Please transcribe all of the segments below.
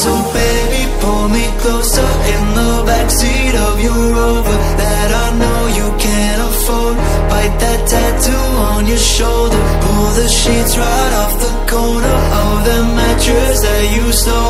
So baby, pull me closer in the backseat of your Rover that I know you can't afford. Bite that tattoo on your shoulder. Pull the sheets right off the corner of the mattress that you stole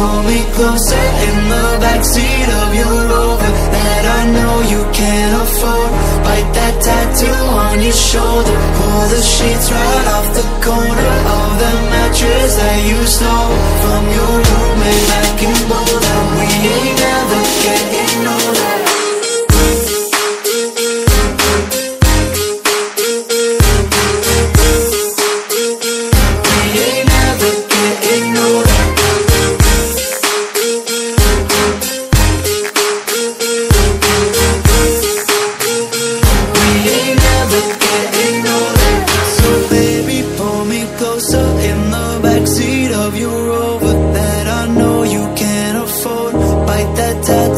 Pull me closer in the backseat of your Rover that I know you can't afford. Bite that tattoo on your shoulder. Pull the sheets right off the corner of the mattress that you stole from your roommate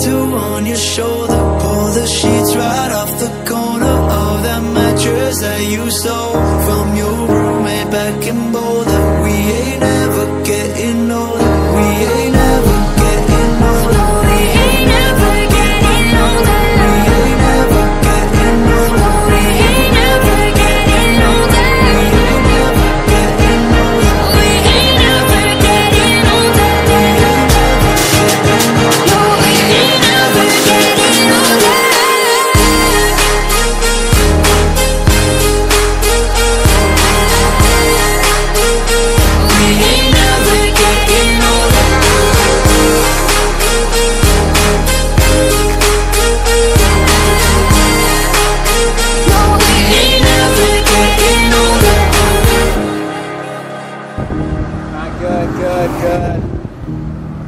tattoo on your shoulder. Pull the sheets right off the corner of that mattress that you stole from your roommate back in Boulder.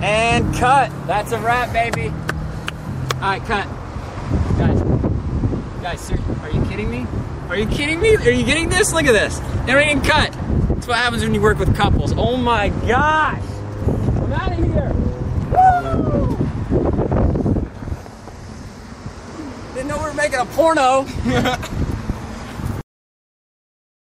And cut. That's a wrap, baby. Alright, cut. Guys. Guys, ser- are you kidding me? Are you kidding me? Are you getting this? Look at this. Everything cut. That's what happens when you work with couples. Oh my gosh. I'm out of here. Woo! Didn't know we were making a porno.